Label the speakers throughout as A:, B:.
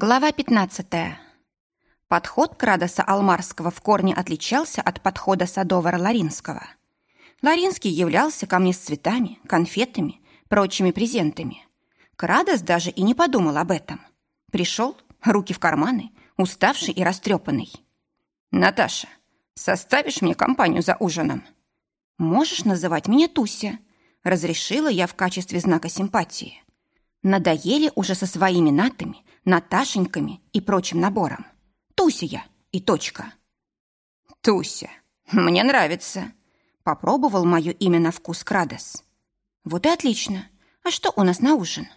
A: Глава 15. Подход Крадоса Алмарского в корне отличался от подхода Садовара Ларинского. Ларинский являлся ко мне с цветами, конфетами, прочими презентами. Крадос даже и не подумал об этом. Пришел, руки в карманы, уставший и растрепанный. «Наташа, составишь мне компанию за ужином?» «Можешь называть меня Туся», — разрешила я в качестве знака симпатии. Надоели уже со своими натами, Наташеньками и прочим набором. Туся я и точка.
B: Туся, мне нравится.
A: Попробовал мое имя на вкус Крадос. Вот и отлично. А что у нас на ужин?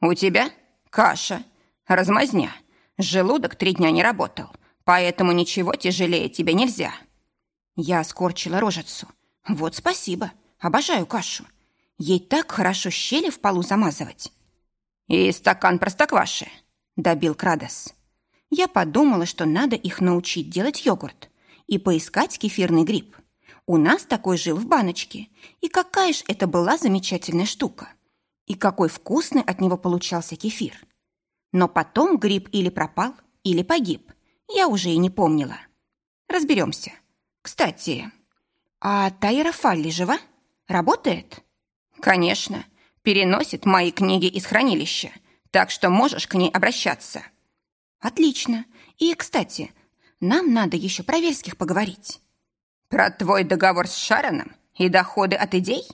B: У тебя каша, размазня. Желудок три дня не работал, поэтому ничего тяжелее тебе нельзя.
A: Я скорчила рожицу. Вот спасибо, обожаю кашу. Ей так хорошо щели в полу замазывать.
B: «И стакан простокваши», — добил Крадос.
A: Я подумала, что надо их научить делать йогурт и поискать кефирный гриб. У нас такой жил в баночке. И какая ж это была замечательная штука. И какой вкусный от него получался кефир. Но потом гриб или пропал, или погиб. Я уже и не помнила. Разберемся. Кстати, а Тайра Фалли жива? Работает?
B: Конечно переносит мои книги из хранилища, так что можешь к ней обращаться».
A: «Отлично. И, кстати, нам надо еще про Вельских поговорить».
B: «Про твой договор с Шароном и доходы от идей?»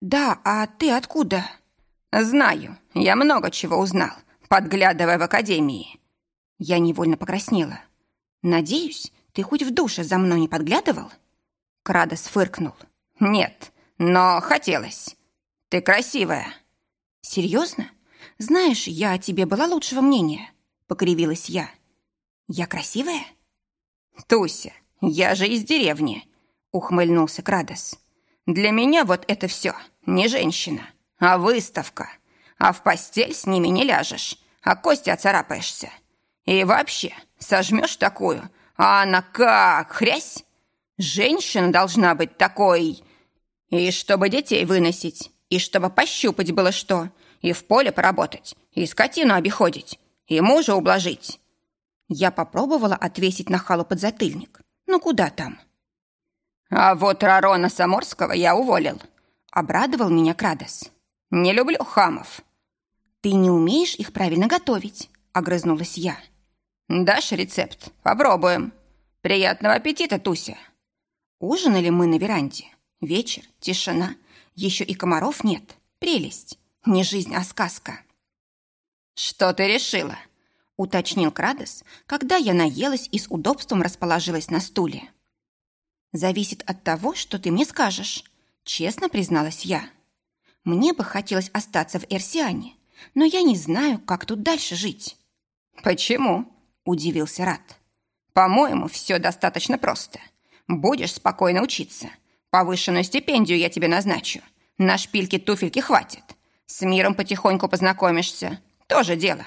A: «Да, а ты откуда?»
B: «Знаю. Я много чего узнал, подглядывая в академии».
A: Я невольно покраснела. «Надеюсь, ты хоть в душе за мной не подглядывал?»
B: Крадос фыркнул. «Нет, но хотелось. Ты красивая.
A: Серьезно? Знаешь, я о тебе была лучшего мнения. Покривилась я. Я красивая?
B: Туся, я же из деревни. Ухмыльнулся Крадос. Для меня вот это все не женщина, а выставка. А в постель с ними не ляжешь, а кости оцарапаешься. И вообще, сожмешь такую, а она как хрясь. Женщина должна быть такой... И чтобы детей выносить, и чтобы пощупать было что, и в поле поработать, и скотину обиходить, и мужа ублажить.
A: Я попробовала отвесить на халу подзатыльник. Ну куда там?
B: А вот Рарона Саморского я уволил.
A: Обрадовал меня Крадос.
B: Не люблю хамов.
A: Ты не умеешь их правильно готовить, огрызнулась я.
B: Дашь рецепт? Попробуем. Приятного аппетита, Туся.
A: Ужинали мы на веранде. Вечер, тишина, еще и комаров нет. Прелесть. Не жизнь, а сказка.
B: «Что ты решила?»
A: — уточнил Крадос, когда я наелась и с удобством расположилась на стуле. «Зависит от того, что ты мне скажешь», — честно призналась я. «Мне бы хотелось остаться в Эрсиане, но я не знаю, как тут дальше жить».
B: «Почему?» — удивился Рат. «По-моему, все достаточно просто. Будешь спокойно учиться, Повышенную стипендию я тебе назначу. На шпильки-туфельки хватит. С миром потихоньку познакомишься. Тоже дело.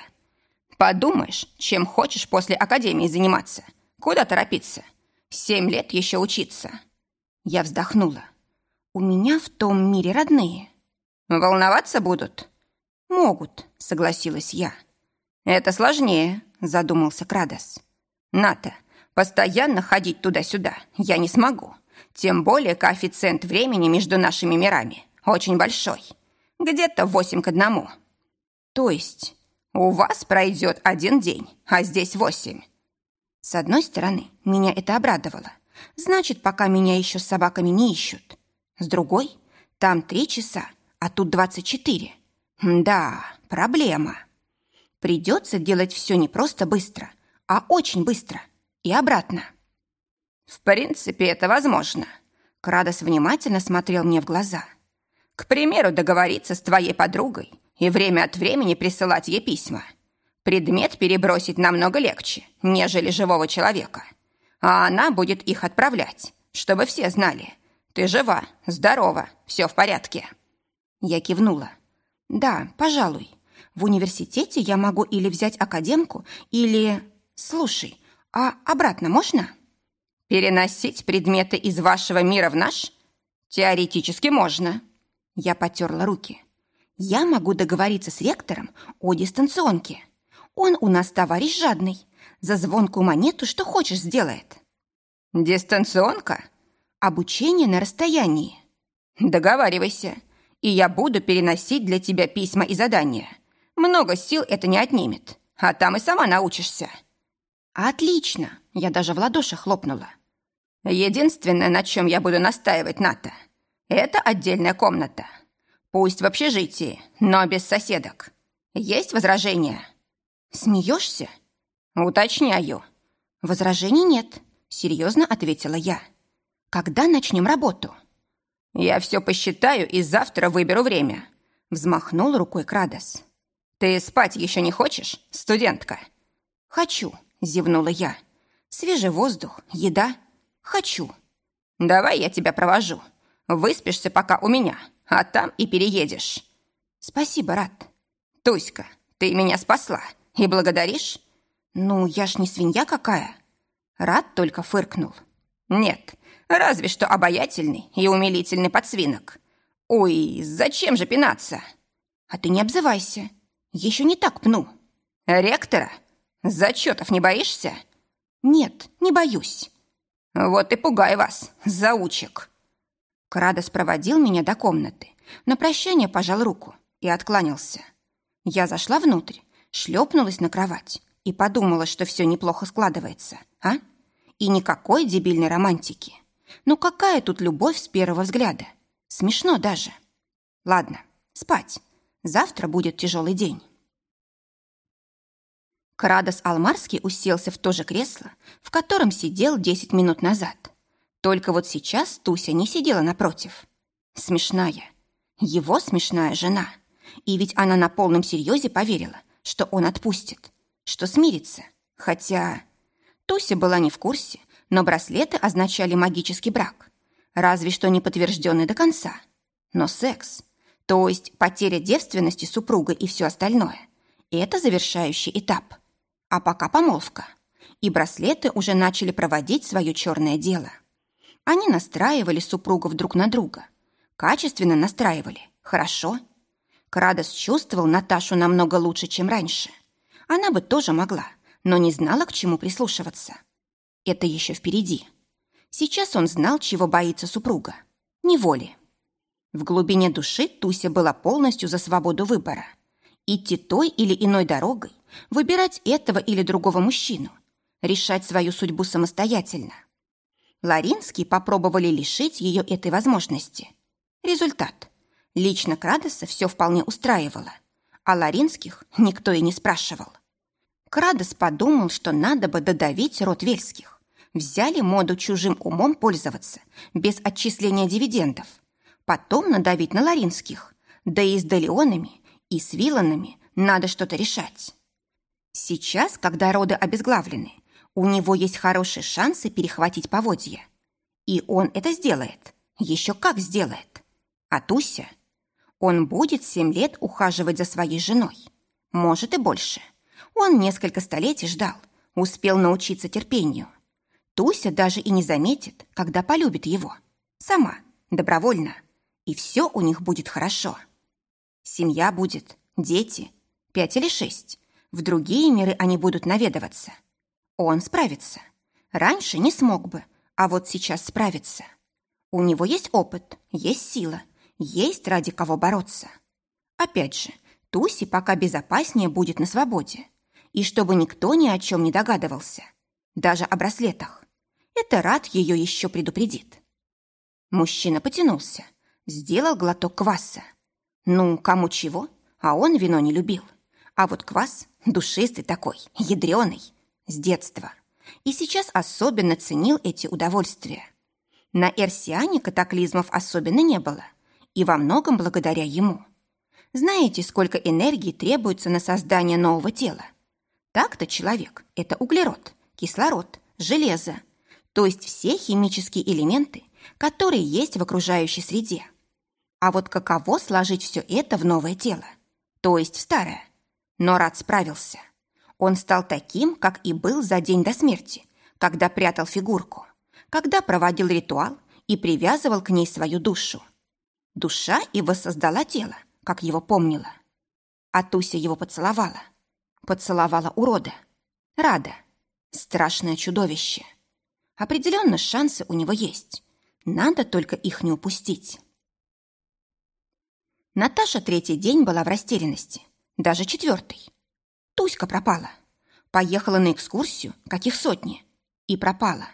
B: Подумаешь, чем хочешь после академии заниматься. Куда торопиться? Семь лет еще учиться.
A: Я вздохнула. У меня в том мире родные.
B: Волноваться будут?
A: Могут, согласилась я.
B: Это сложнее, задумался Крадос. Ната, постоянно ходить туда-сюда я не смогу. Тем более коэффициент времени между нашими мирами очень большой. Где-то восемь к одному.
A: То есть
B: у вас пройдет один день, а здесь восемь.
A: С одной стороны, меня это обрадовало. Значит, пока меня еще с собаками не ищут. С другой, там три часа, а тут двадцать четыре. Да, проблема. Придется делать все не просто быстро, а очень быстро. И обратно.
B: В принципе, это возможно.
A: Крадос внимательно смотрел мне в глаза.
B: К примеру, договориться с твоей подругой и время от времени присылать ей письма. Предмет перебросить намного легче, нежели живого человека. А она будет их отправлять, чтобы все знали. Ты жива, здорова, все в порядке.
A: Я кивнула. Да, пожалуй. В университете я могу или взять академку, или... Слушай, а обратно можно?
B: Переносить предметы из вашего мира в наш? Теоретически можно.
A: Я потерла руки. Я могу договориться с ректором о дистанционке. Он у нас товарищ жадный. За звонкую монету что хочешь сделает.
B: Дистанционка?
A: Обучение на расстоянии.
B: Договаривайся, и я буду переносить для тебя письма и задания. Много сил это не отнимет, а там и сама научишься.
A: Отлично, я даже в ладоши хлопнула.
B: Единственное, на чем я буду настаивать, Ната, это отдельная комната. Пусть в общежитии, но без соседок. Есть возражения?
A: Смеешься?
B: Уточняю.
A: Возражений нет, серьезно ответила я. Когда начнем работу?
B: Я все посчитаю и завтра выберу время. Взмахнул рукой Крадос. Ты спать еще не хочешь, студентка?
A: Хочу, зевнула я. Свежий воздух, еда. Хочу.
B: Давай я тебя провожу. Выспишься пока у меня, а там и переедешь.
A: Спасибо, Рад.
B: Туська, ты меня спасла и благодаришь?
A: Ну, я ж не свинья какая. Рад только фыркнул.
B: Нет, разве что обаятельный и умилительный подсвинок. Ой, зачем же пинаться?
A: А ты не обзывайся. Еще не так пну.
B: Ректора? Зачетов не боишься?
A: Нет, не боюсь.
B: Вот и пугай вас, заучек.
A: Крадос проводил меня до комнаты, на прощание пожал руку и откланялся. Я зашла внутрь, шлепнулась на кровать и подумала, что все неплохо складывается, а? И никакой дебильной романтики. Ну какая тут любовь с первого взгляда? Смешно даже. Ладно, спать. Завтра будет тяжелый день. Крадос Алмарский уселся в то же кресло, в котором сидел десять минут назад. Только вот сейчас Туся не сидела напротив. Смешная. Его смешная жена. И ведь она на полном серьезе поверила, что он отпустит, что смирится. Хотя Туся была не в курсе, но браслеты означали магический брак. Разве что не подтвержденный до конца. Но секс, то есть потеря девственности супруга и все остальное, это завершающий этап. А пока помолвка. И браслеты уже начали проводить свое черное дело. Они настраивали супругов друг на друга. Качественно настраивали. Хорошо. Крадос чувствовал Наташу намного лучше, чем раньше. Она бы тоже могла, но не знала, к чему прислушиваться. Это еще впереди. Сейчас он знал, чего боится супруга. Неволи. В глубине души Туся была полностью за свободу выбора. Идти той или иной дорогой, выбирать этого или другого мужчину, решать свою судьбу самостоятельно. Ларинские попробовали лишить ее этой возможности. Результат. Лично Крадоса все вполне устраивало, а Ларинских никто и не спрашивал. Крадос подумал, что надо бы додавить род Вельских. Взяли моду чужим умом пользоваться, без отчисления дивидендов. Потом надавить на Ларинских. Да и с Далеонами, и с Виланами надо что-то решать. Сейчас, когда роды обезглавлены, у него есть хорошие шансы перехватить поводья. И он это сделает. Еще как сделает. А Туся? Он будет семь лет ухаживать за своей женой. Может и больше. Он несколько столетий ждал, успел научиться терпению. Туся даже и не заметит, когда полюбит его. Сама, добровольно. И все у них будет хорошо. Семья будет, дети, пять или шесть. В другие миры они будут наведываться – он справится. Раньше не смог бы, а вот сейчас справится. У него есть опыт, есть сила, есть ради кого бороться. Опять же, Туси пока безопаснее будет на свободе. И чтобы никто ни о чем не догадывался. Даже о браслетах. Это Рад ее еще предупредит. Мужчина потянулся, сделал глоток кваса. Ну, кому чего, а он вино не любил. А вот квас душистый такой, ядреный, с детства. И сейчас особенно ценил эти удовольствия. На Эрсиане катаклизмов особенно не было. И во многом благодаря ему. Знаете, сколько энергии требуется на создание нового тела? Так-то человек – это углерод, кислород, железо. То есть все химические элементы, которые есть в окружающей среде. А вот каково сложить все это в новое тело? То есть в старое? Но Рад справился. Он стал таким, как и был за день до смерти, когда прятал фигурку, когда проводил ритуал и привязывал к ней свою душу. Душа и воссоздала тело, как его помнила. А Туся его поцеловала. Поцеловала урода. Рада. Страшное чудовище. Определенно шансы у него есть. Надо только их не упустить. Наташа третий день была в растерянности. Даже четвертый. Туська пропала. Поехала на экскурсию, каких сотни. И пропала.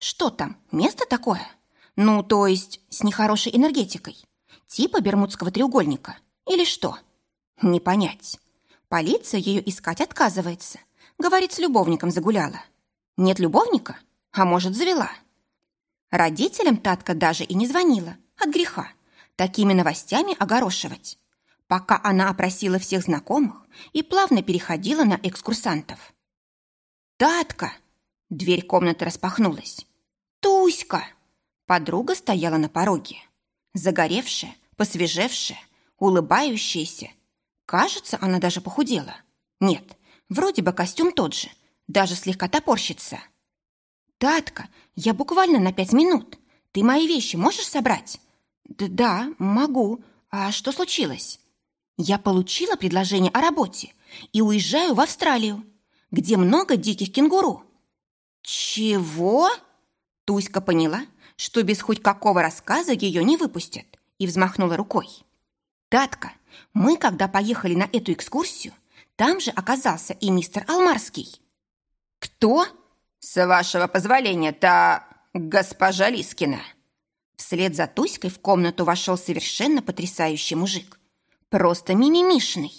A: Что там, место такое? Ну, то есть, с нехорошей энергетикой. Типа Бермудского треугольника. Или что? Не понять. Полиция ее искать отказывается. Говорит, с любовником загуляла. Нет любовника? А может, завела? Родителям Татка даже и не звонила. От греха. Такими новостями огорошивать пока она опросила всех знакомых и плавно переходила на экскурсантов. «Татка!» Дверь комнаты распахнулась. «Туська!» Подруга стояла на пороге. Загоревшая, посвежевшая, улыбающаяся. Кажется, она даже похудела. Нет, вроде бы костюм тот же, даже слегка топорщится. «Татка, я буквально на пять минут. Ты мои вещи можешь собрать?» «Да, могу. А что случилось?» Я получила предложение о работе и уезжаю в Австралию, где много диких кенгуру. Чего? Туська поняла, что без хоть какого рассказа ее не выпустят, и взмахнула рукой. Татка, мы, когда поехали на эту экскурсию, там же оказался и мистер Алмарский. Кто? С вашего позволения, та госпожа Лискина. Вслед за Туськой в комнату вошел совершенно потрясающий мужик. Просто мимимишный.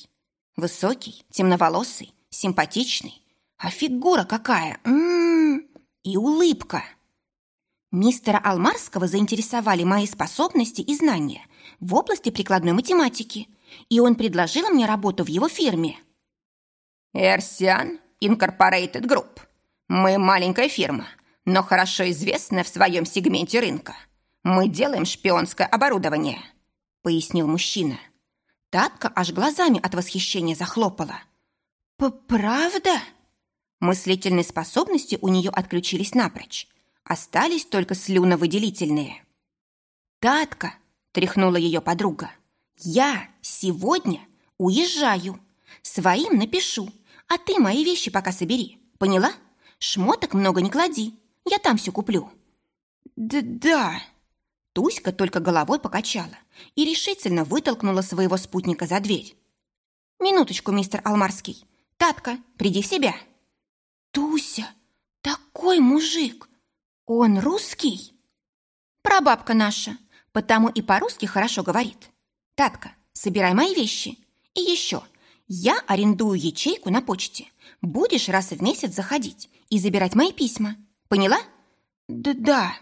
A: Высокий, темноволосый, симпатичный. А фигура какая! М -м -м. И улыбка. Мистера Алмарского заинтересовали мои способности и знания в области прикладной математики, и он предложил мне работу в его фирме. «Эрсиан Incorporated Group. Мы маленькая фирма, но хорошо известная в своем сегменте рынка. Мы делаем шпионское оборудование», — пояснил мужчина. Татка аж глазами от восхищения захлопала. «Правда?» Мыслительные способности у нее отключились напрочь. Остались только слюновыделительные. «Татка!» – тряхнула ее подруга. «Я сегодня уезжаю. Своим напишу, а ты мои вещи пока собери. Поняла? Шмоток много не клади. Я там все куплю». «Да-да», Туська только головой покачала и решительно вытолкнула своего спутника за дверь. «Минуточку, мистер Алмарский. Татка, приди в себя». «Туся, такой мужик! Он русский?» «Прабабка наша, потому и по-русски хорошо говорит. Татка, собирай мои вещи. И еще, я арендую ячейку на почте. Будешь раз в месяц заходить и забирать мои письма. Поняла?» «Да-да»,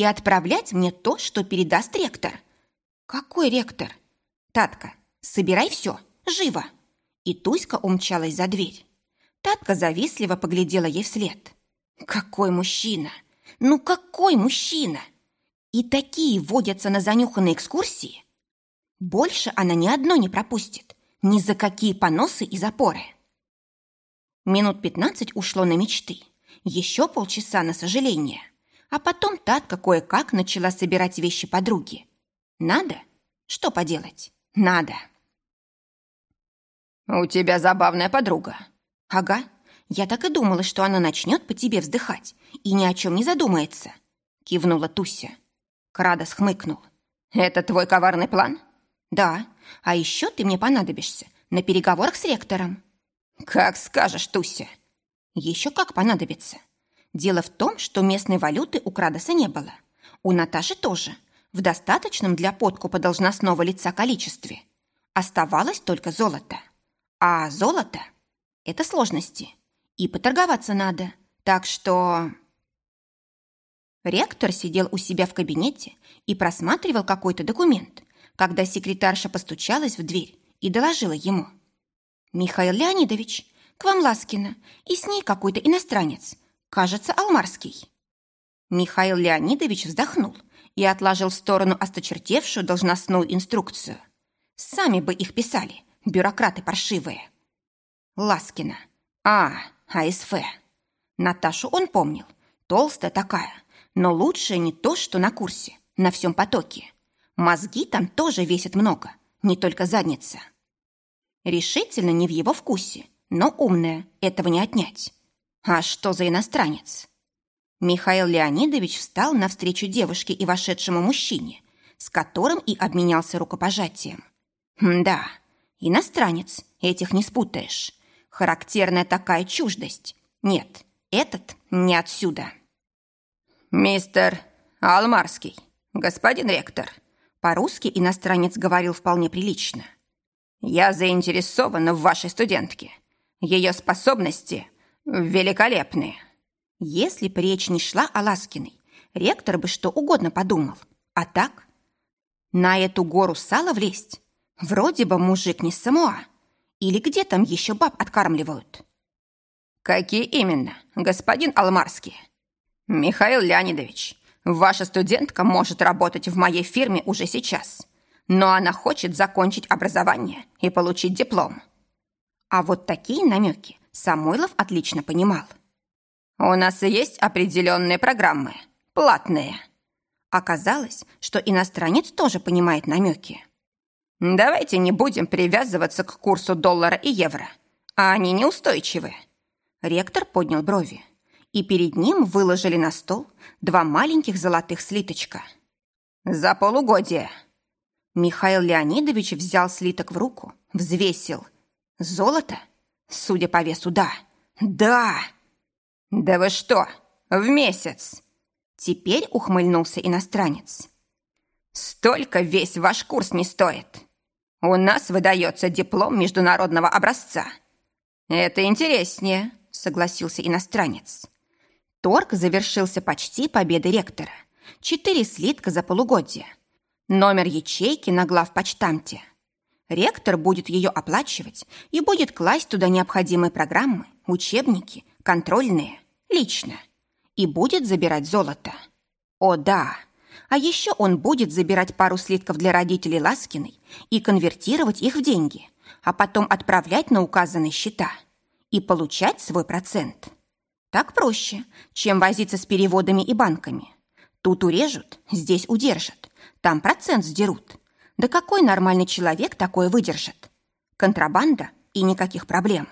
A: и отправлять мне то, что передаст ректор. Какой ректор? Татка, собирай все, живо. И Туська умчалась за дверь. Татка завистливо поглядела ей вслед. Какой мужчина! Ну какой мужчина! И такие водятся на занюханные экскурсии. Больше она ни одной не пропустит, ни за какие поносы и запоры. Минут пятнадцать ушло на мечты, еще полчаса на сожаление. А потом Татка кое-как начала собирать вещи подруги. Надо? Что поделать? Надо. «У тебя забавная подруга». «Ага. Я так и думала, что она начнет по тебе вздыхать и ни о чем не задумается», — кивнула Туся. Крадос хмыкнул. «Это твой коварный план?» «Да. А еще ты мне понадобишься на переговорах с ректором». «Как скажешь, Туся». «Еще как понадобится. Дело в том, что местной валюты у Крадоса не было. У Наташи тоже. В достаточном для подкупа должностного лица количестве. Оставалось только золото. А золото – это сложности. И поторговаться надо. Так что... Ректор сидел у себя в кабинете и просматривал какой-то документ, когда секретарша постучалась в дверь и доложила ему. «Михаил Леонидович, к вам Ласкина, и с ней какой-то иностранец. Кажется, Алмарский. Михаил Леонидович вздохнул и отложил в сторону осточертевшую должностную инструкцию. Сами бы их писали, бюрократы паршивые. Ласкина. А, АСФ. Наташу он помнил. Толстая такая, но лучшая не то, что на курсе, на всем потоке. Мозги там тоже весят много, не только задница. Решительно не в его вкусе, но умная, этого не отнять. А что за иностранец? Михаил Леонидович встал навстречу девушке и вошедшему мужчине, с которым и обменялся рукопожатием. Да, иностранец, этих не спутаешь. Характерная такая чуждость. Нет, этот не отсюда.
B: «Мистер Алмарский, господин ректор»,
A: по-русски иностранец говорил вполне прилично.
B: «Я заинтересован в вашей студентке. Ее способности великолепны».
A: Если бы речь не шла о Ласкиной, ректор бы что угодно подумал. А так? На эту гору сала влезть? Вроде бы мужик не с Самуа. Или где там еще баб откармливают?
B: Какие именно, господин Алмарский? Михаил Леонидович, ваша студентка может работать в моей фирме уже сейчас, но она хочет закончить образование и получить диплом.
A: А вот такие намеки Самойлов отлично понимал.
B: У нас есть определенные программы, платные.
A: Оказалось, что иностранец тоже понимает намеки.
B: Давайте не будем привязываться к курсу доллара и евро. А они неустойчивы.
A: Ректор поднял брови, и перед ним выложили на стол два маленьких золотых слиточка.
B: За полугодие.
A: Михаил Леонидович взял слиток в руку, взвесил. Золото? Судя по весу, да. Да!
B: «Да вы что, в месяц?»
A: Теперь ухмыльнулся иностранец.
B: «Столько весь ваш курс не стоит. У нас выдается диплом международного образца. Это интереснее», — согласился иностранец.
A: Торг завершился почти победой ректора. Четыре слитка за полугодие. Номер ячейки на главпочтамте. Ректор будет ее оплачивать и будет класть туда необходимые программы, учебники, контрольные, лично. И будет забирать золото. О, да. А еще он будет забирать пару слитков для родителей Ласкиной и конвертировать их в деньги, а потом отправлять на указанные счета и получать свой процент. Так проще, чем возиться с переводами и банками. Тут урежут, здесь удержат, там процент сдерут. Да какой нормальный человек такое выдержит? Контрабанда и никаких проблем.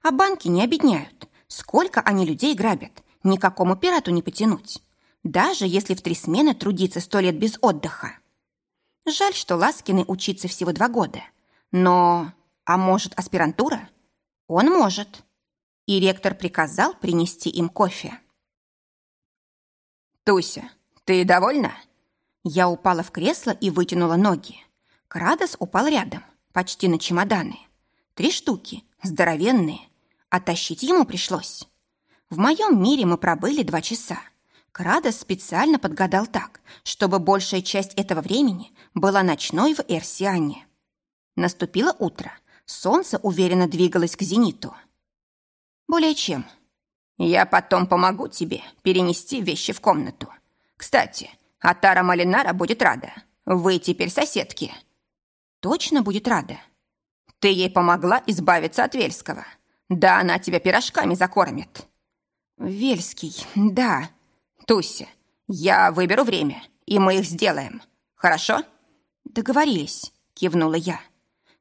A: А банки не обедняют. Сколько они людей грабят, никакому пирату не потянуть. Даже если в три смены трудиться сто лет без отдыха. Жаль, что Ласкины учиться всего два года. Но... А может, аспирантура? Он может. И ректор приказал принести им кофе.
B: «Туся, ты довольна?»
A: Я упала в кресло и вытянула ноги. Крадос упал рядом, почти на чемоданы. Три штуки, здоровенные, а тащить ему пришлось. В моем мире мы пробыли два часа. Крадос специально подгадал так, чтобы большая часть этого времени была ночной в Эрсиане. Наступило утро. Солнце уверенно двигалось к зениту. Более чем.
B: Я потом помогу тебе перенести вещи в комнату. Кстати, Атара Малинара будет рада. Вы теперь соседки.
A: Точно будет рада.
B: Ты ей помогла избавиться от Вельского. Да она тебя пирожками закормит.
A: Вельский, да.
B: Туся, я выберу время, и мы их сделаем. Хорошо?
A: Договорились, кивнула я.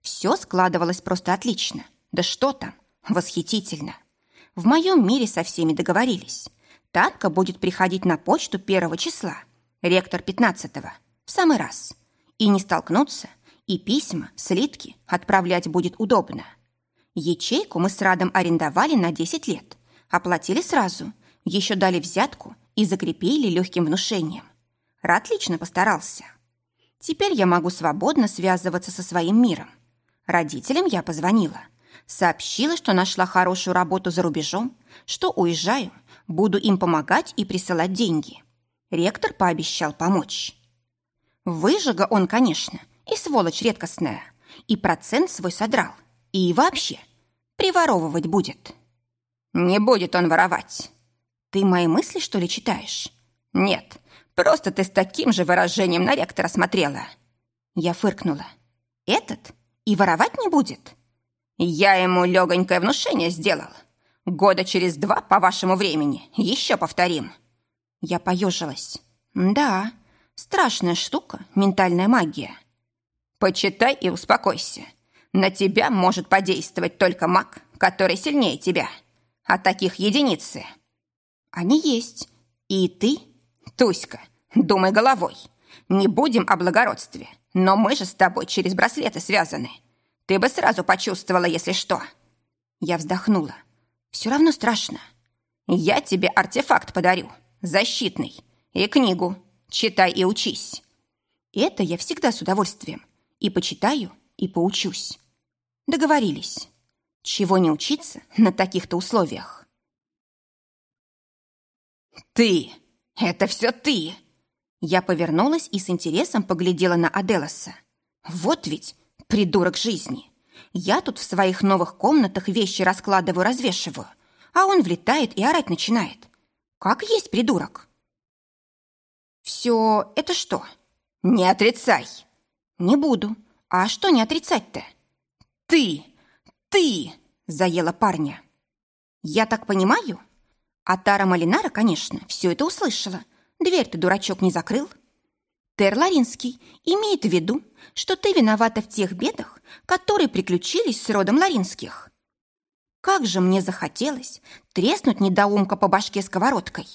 A: Все складывалось просто отлично. Да что там, восхитительно. В моем мире со всеми договорились. Танка будет приходить на почту первого числа, ректор пятнадцатого, в самый раз. И не столкнуться, и письма, слитки отправлять будет удобно. Ячейку мы с Радом арендовали на 10 лет. Оплатили сразу, еще дали взятку и закрепили легким внушением. Рад лично постарался. Теперь я могу свободно связываться со своим миром. Родителям я позвонила. Сообщила, что нашла хорошую работу за рубежом, что уезжаю, буду им помогать и присылать деньги. Ректор пообещал помочь. Выжига он, конечно, и сволочь редкостная, и процент свой содрал. И вообще, приворовывать будет.
B: Не будет он воровать.
A: Ты мои мысли, что ли, читаешь?
B: Нет, просто ты с таким же выражением на ректора смотрела.
A: Я фыркнула. Этот и воровать не будет?
B: Я ему легонькое внушение сделал. Года через два по вашему времени еще повторим.
A: Я поежилась. Да, страшная штука, ментальная магия.
B: Почитай и успокойся. На тебя может подействовать только маг, который сильнее тебя. А таких единицы.
A: Они есть. И ты?
B: Туська, думай головой. Не будем о благородстве. Но мы же с тобой через браслеты связаны. Ты бы сразу почувствовала, если что.
A: Я вздохнула. Все равно страшно.
B: Я тебе артефакт подарю. Защитный. И книгу. Читай и учись.
A: Это я всегда с удовольствием. И почитаю, и поучусь. Договорились. Чего не учиться на таких-то условиях?
B: «Ты! Это все ты!»
A: Я повернулась и с интересом поглядела на Аделоса. «Вот ведь придурок жизни! Я тут в своих новых комнатах вещи раскладываю, развешиваю, а он влетает и орать начинает. Как есть придурок!» «Все это что?»
B: «Не отрицай!»
A: «Не буду. А что не отрицать-то?»
B: «Ты! Ты!»
A: — заела парня. «Я так понимаю?» А Тара Малинара, конечно, все это услышала. Дверь ты, дурачок, не закрыл? Тер Ларинский имеет в виду, что ты виновата в тех бедах, которые приключились с родом Ларинских. Как же мне захотелось треснуть недоумка по башке сковородкой.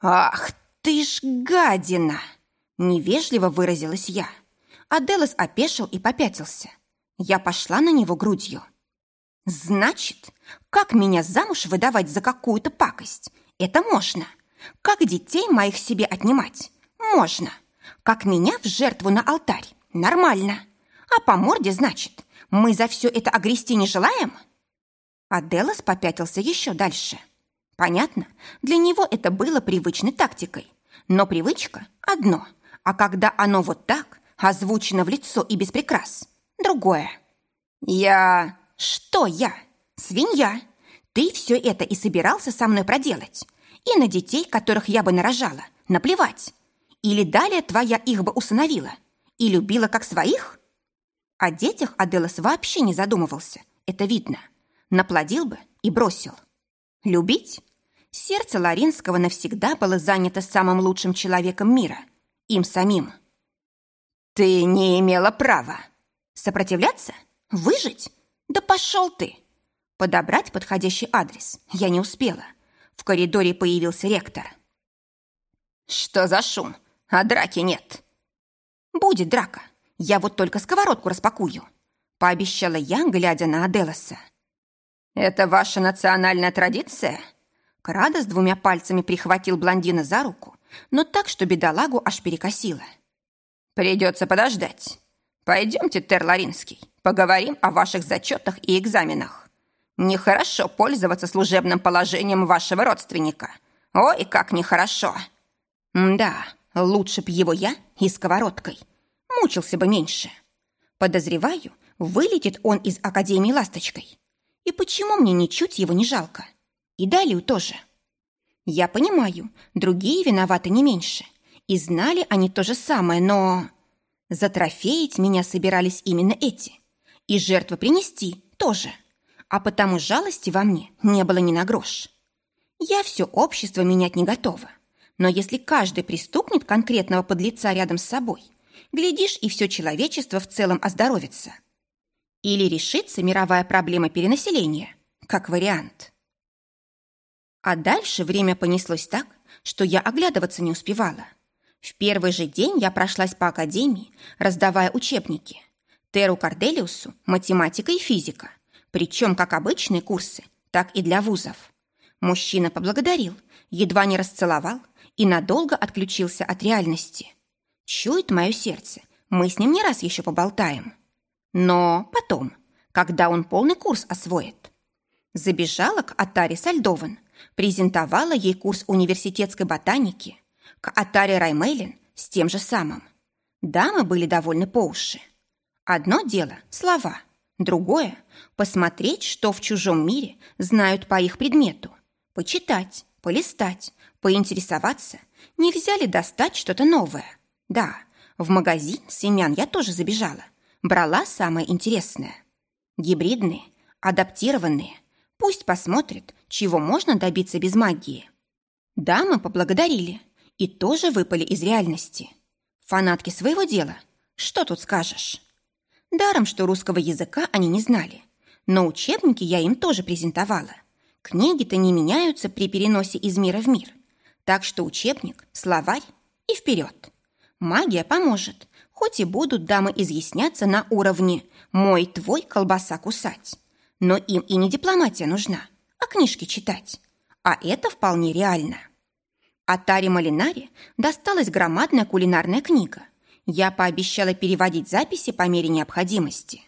A: «Ах ты ж гадина!» – невежливо выразилась я. Аделос опешил и попятился. Я пошла на него грудью. Значит, как меня замуж выдавать за какую-то пакость? Это можно. Как детей моих себе отнимать? Можно. Как меня в жертву на алтарь? Нормально. А по морде, значит, мы за все это огрести не желаем? Аделос попятился еще дальше. Понятно, для него это было привычной тактикой. Но привычка – одно, а когда оно вот так, озвучено в лицо и без прикрас – другое. Я «Что я? Свинья? Ты все это и собирался со мной проделать. И на детей, которых я бы нарожала, наплевать. Или далее твоя их бы усыновила. И любила как своих?» О детях Аделос вообще не задумывался, это видно. Наплодил бы и бросил. Любить? Сердце Ларинского навсегда было занято самым лучшим человеком мира, им самим.
B: «Ты не имела права!»
A: «Сопротивляться? Выжить? «Да пошел ты!» Подобрать подходящий адрес я не успела. В коридоре появился ректор.
B: «Что за шум? А драки нет?»
A: «Будет драка. Я вот только сковородку распакую», пообещала я, глядя на Аделоса.
B: «Это ваша национальная традиция?»
A: Крада с двумя пальцами прихватил блондина за руку, но так, что бедолагу аж перекосило.
B: «Придется подождать. Пойдемте, Терларинский. Поговорим о ваших зачетах и экзаменах. Нехорошо пользоваться служебным положением вашего родственника. Ой, как нехорошо.
A: Да, лучше б его я и сковородкой. Мучился бы меньше. Подозреваю, вылетит он из Академии ласточкой. И почему мне ничуть его не жалко? И Далию тоже. Я понимаю, другие виноваты не меньше. И знали они то же самое, но... Затрофеить меня собирались именно эти. И жертвы принести тоже. А потому жалости во мне не было ни на грош. Я все общество менять не готова. Но если каждый пристукнет конкретного подлеца рядом с собой, глядишь, и все человечество в целом оздоровится. Или решится мировая проблема перенаселения, как вариант. А дальше время понеслось так, что я оглядываться не успевала. В первый же день я прошлась по академии, раздавая учебники – Теру Корделиусу математика и физика, причем как обычные курсы, так и для вузов. Мужчина поблагодарил, едва не расцеловал и надолго отключился от реальности. Чует мое сердце, мы с ним не раз еще поболтаем. Но потом, когда он полный курс освоит. Забежала к Атаре Сальдован, презентовала ей курс университетской ботаники, к Атаре Раймейлин с тем же самым. Дамы были довольны по уши. Одно дело – слова, другое – посмотреть, что в чужом мире знают по их предмету, почитать, полистать, поинтересоваться, нельзя ли достать что-то новое. Да, в магазин семян я тоже забежала, брала самое интересное. Гибридные, адаптированные, пусть посмотрят, чего можно добиться без магии. Дамы поблагодарили и тоже выпали из реальности. Фанатки своего дела, что тут скажешь? Даром, что русского языка они не знали. Но учебники я им тоже презентовала. Книги-то не меняются при переносе из мира в мир. Так что учебник, словарь и вперед. Магия поможет, хоть и будут дамы изъясняться на уровне «мой, твой, колбаса кусать». Но им и не дипломатия нужна, а книжки читать. А это вполне реально. А Таре Малинаре досталась громадная кулинарная книга. Я пообещала переводить записи по мере необходимости.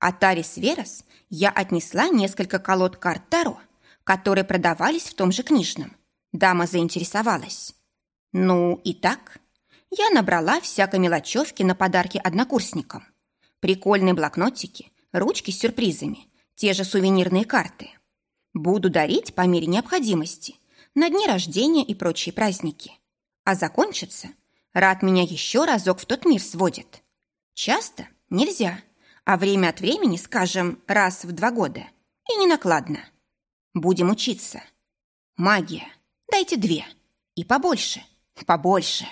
A: А Таре Сверос я отнесла несколько колод карт Таро, которые продавались в том же книжном. Дама заинтересовалась. Ну, и так. Я набрала всякой мелочевки на подарки однокурсникам. Прикольные блокнотики, ручки с сюрпризами, те же сувенирные карты. Буду дарить по мере необходимости, на дни рождения и прочие праздники. А закончится, рад меня еще разок в тот мир сводит. Часто нельзя, а время от времени, скажем, раз в два года. И не накладно. Будем учиться. Магия. Дайте две. И побольше, побольше.